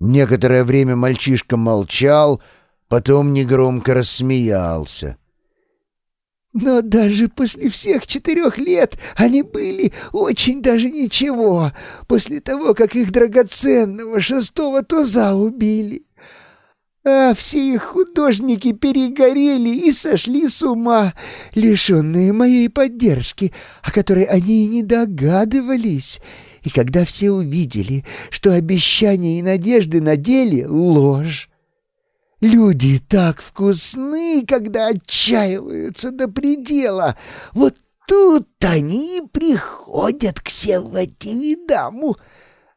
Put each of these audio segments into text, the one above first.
Некоторое время мальчишка молчал, потом негромко рассмеялся. Но даже после всех четырех лет они были очень даже ничего, после того, как их драгоценного шестого туза убили. А все их художники перегорели и сошли с ума, лишенные моей поддержки, о которой они и не догадывались. И когда все увидели, что обещания и надежды на деле — ложь, Люди так вкусны, когда отчаиваются до предела. Вот тут они и приходят к Севвативидаму.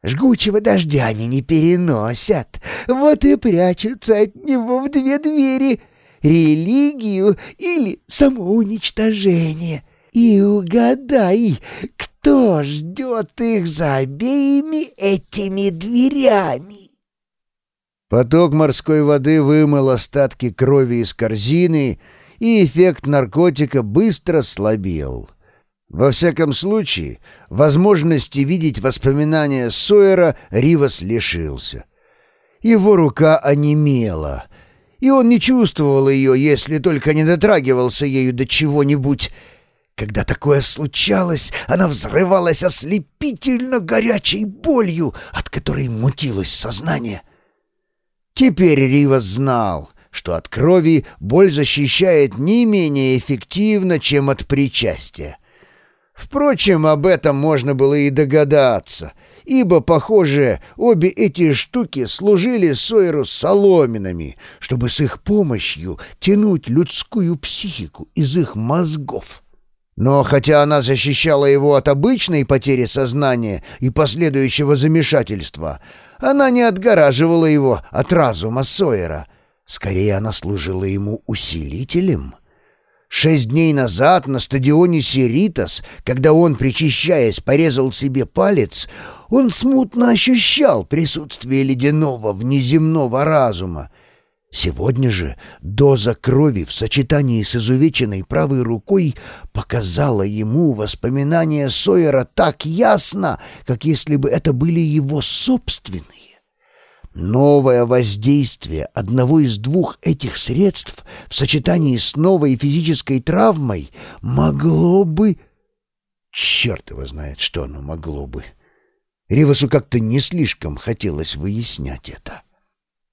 Жгучего дождя они не переносят, вот и прячутся от него в две двери — религию или самоуничтожение. И угадай, кто ждет их за обеими этими дверями? Поток морской воды вымыл остатки крови из корзины, и эффект наркотика быстро слабел. Во всяком случае, возможности видеть воспоминания Сойера Ривас лишился. Его рука онемела, и он не чувствовал ее, если только не дотрагивался ею до чего-нибудь. Когда такое случалось, она взрывалась ослепительно горячей болью, от которой мутилось сознание — Теперь Ривас знал, что от крови боль защищает не менее эффективно, чем от причастия. Впрочем, об этом можно было и догадаться, ибо, похоже, обе эти штуки служили Сойеру соломинами, чтобы с их помощью тянуть людскую психику из их мозгов. Но хотя она защищала его от обычной потери сознания и последующего замешательства, она не отгораживала его от разума Сойера. Скорее, она служила ему усилителем. Шесть дней назад на стадионе Сиритас, когда он, причащаясь, порезал себе палец, он смутно ощущал присутствие ледяного внеземного разума — Сегодня же доза крови в сочетании с изувеченной правой рукой показала ему воспоминания Сойера так ясно, как если бы это были его собственные. Новое воздействие одного из двух этих средств в сочетании с новой физической травмой могло бы... Черт его знает, что оно могло бы. Ривасу как-то не слишком хотелось выяснять это.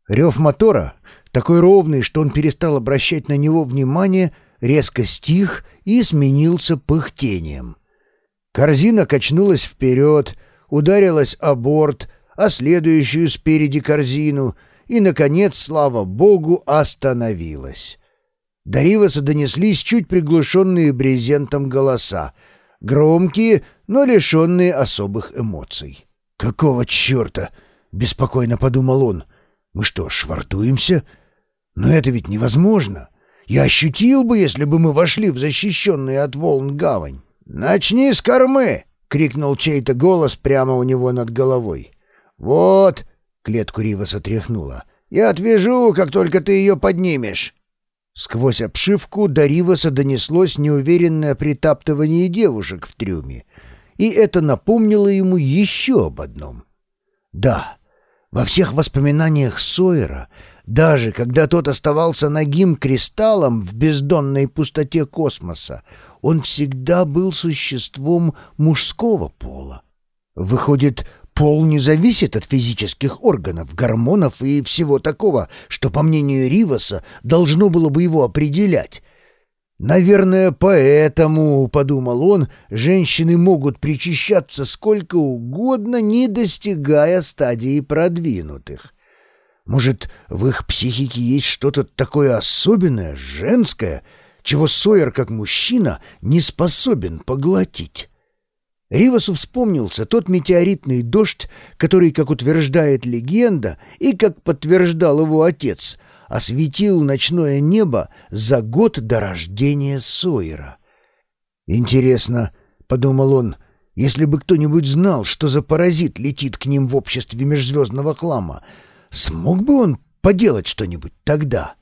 Рев мотора такой ровный, что он перестал обращать на него внимание, резко стих и сменился пыхтением. Корзина качнулась вперед, ударилась о борт, а следующую спереди корзину и, наконец, слава богу, остановилась. До Риваса донеслись чуть приглушенные брезентом голоса, громкие, но лишенные особых эмоций. «Какого черта?» — беспокойно подумал он. «Мы что, швартуемся?» Но это ведь невозможно. Я ощутил бы, если бы мы вошли в защищенную от волн гавань. «Начни с кормы!» — крикнул чей-то голос прямо у него над головой. «Вот!» — клетку Риваса тряхнула. «Я отвяжу, как только ты ее поднимешь!» Сквозь обшивку до Риваса донеслось неуверенное притаптывание девушек в трюме, и это напомнило ему еще об одном. Да, во всех воспоминаниях Сойера даже когда тот оставался нагим кристаллом в бездонной пустоте космоса, он всегда был существом мужского пола. Выходит, пол не зависит от физических органов, гормонов и всего такого, что, по мнению Риваса, должно было бы его определять. «Наверное, поэтому, — подумал он, — женщины могут причащаться сколько угодно, не достигая стадии продвинутых». Может, в их психике есть что-то такое особенное, женское, чего Сойер, как мужчина, не способен поглотить? Ривасу вспомнился тот метеоритный дождь, который, как утверждает легенда, и как подтверждал его отец, осветил ночное небо за год до рождения Сойера. «Интересно», — подумал он, — «если бы кто-нибудь знал, что за паразит летит к ним в обществе межзвездного клама, Смог бы он поделать что-нибудь тогда?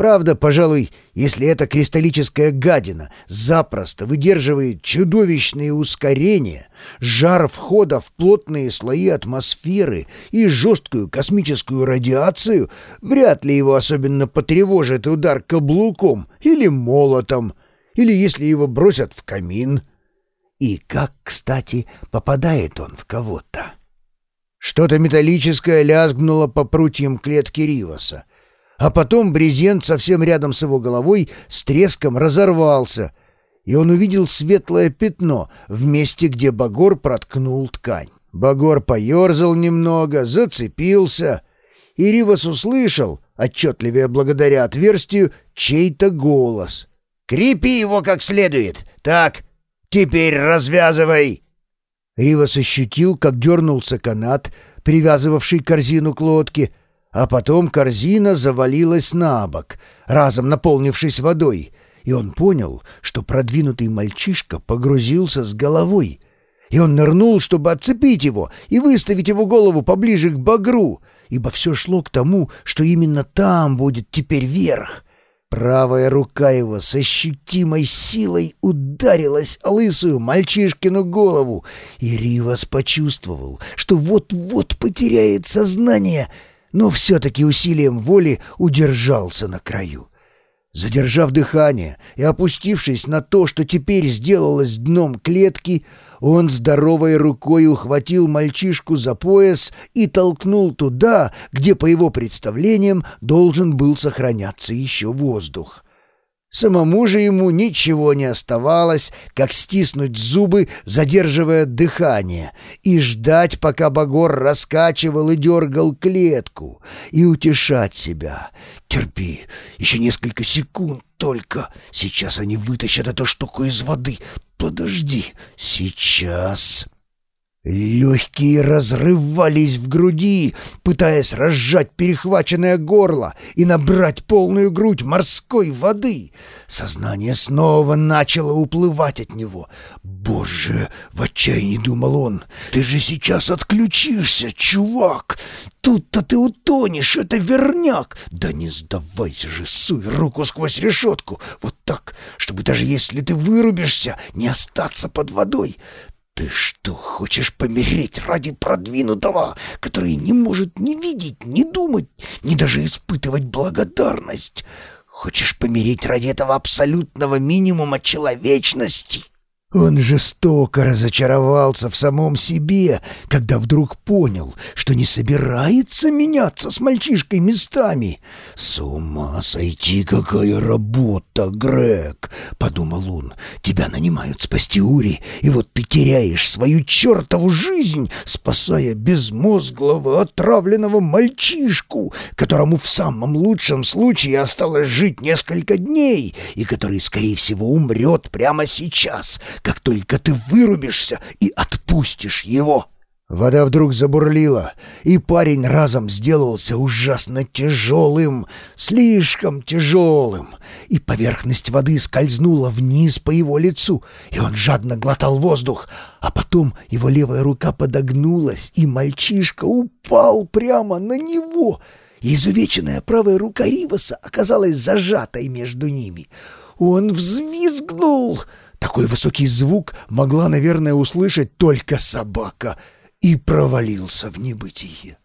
Правда, пожалуй, если эта кристаллическая гадина запросто выдерживает чудовищные ускорения, жар входа в плотные слои атмосферы и жесткую космическую радиацию, вряд ли его особенно потревожит удар каблуком или молотом, или если его бросят в камин. И как, кстати, попадает он в кого-то? Что-то металлическое лязгнуло по прутьям клетки Риваса, а потом брезент совсем рядом с его головой с треском разорвался, и он увидел светлое пятно в месте, где Багор проткнул ткань. Багор поерзал немного, зацепился, и Ривас услышал, отчетливее благодаря отверстию, чей-то голос. «Крепи его как следует! Так, теперь развязывай!» Ривас ощутил, как дернулся канат, привязывавший корзину к лодке, а потом корзина завалилась на бок, разом наполнившись водой, и он понял, что продвинутый мальчишка погрузился с головой. И он нырнул, чтобы отцепить его и выставить его голову поближе к багру, ибо все шло к тому, что именно там будет теперь верх. Правая рука его с ощутимой силой ударилась лысую мальчишкину голову, и Ривас почувствовал, что вот-вот потеряет сознание — но все-таки усилием воли удержался на краю. Задержав дыхание и опустившись на то, что теперь сделалось дном клетки, он здоровой рукой ухватил мальчишку за пояс и толкнул туда, где, по его представлениям, должен был сохраняться еще воздух. Самому же ему ничего не оставалось, как стиснуть зубы, задерживая дыхание, и ждать, пока Багор раскачивал и дергал клетку, и утешать себя. «Терпи, еще несколько секунд только. Сейчас они вытащат эту штуку из воды. Подожди, сейчас...» Легкие разрывались в груди, пытаясь разжать перехваченное горло и набрать полную грудь морской воды. Сознание снова начало уплывать от него. «Боже!» — в отчаянии думал он. «Ты же сейчас отключишься, чувак! Тут-то ты утонешь, это верняк! Да не сдавайся же, суй руку сквозь решетку! Вот так, чтобы даже если ты вырубишься, не остаться под водой!» «Ты что, хочешь помереть ради продвинутого, который не может ни видеть, ни думать, ни даже испытывать благодарность? Хочешь помереть ради этого абсолютного минимума человечности?» Он жестоко разочаровался в самом себе, когда вдруг понял, что не собирается меняться с мальчишкой местами. «С ума сойти, какая работа, Грег!» — подумал он. «Тебя нанимают спасти Ури, и вот ты теряешь свою чертову жизнь, спасая безмозглого, отравленного мальчишку, которому в самом лучшем случае осталось жить несколько дней, и который, скорее всего, умрет прямо сейчас» как только ты вырубишься и отпустишь его». Вода вдруг забурлила, и парень разом сделался ужасно тяжелым, слишком тяжелым, и поверхность воды скользнула вниз по его лицу, и он жадно глотал воздух, а потом его левая рука подогнулась, и мальчишка упал прямо на него. Изувеченная правая рука Риваса оказалась зажатой между ними. Он взвизгнул — такой высокий звук могла, наверное, услышать только собака, и провалился в небытие.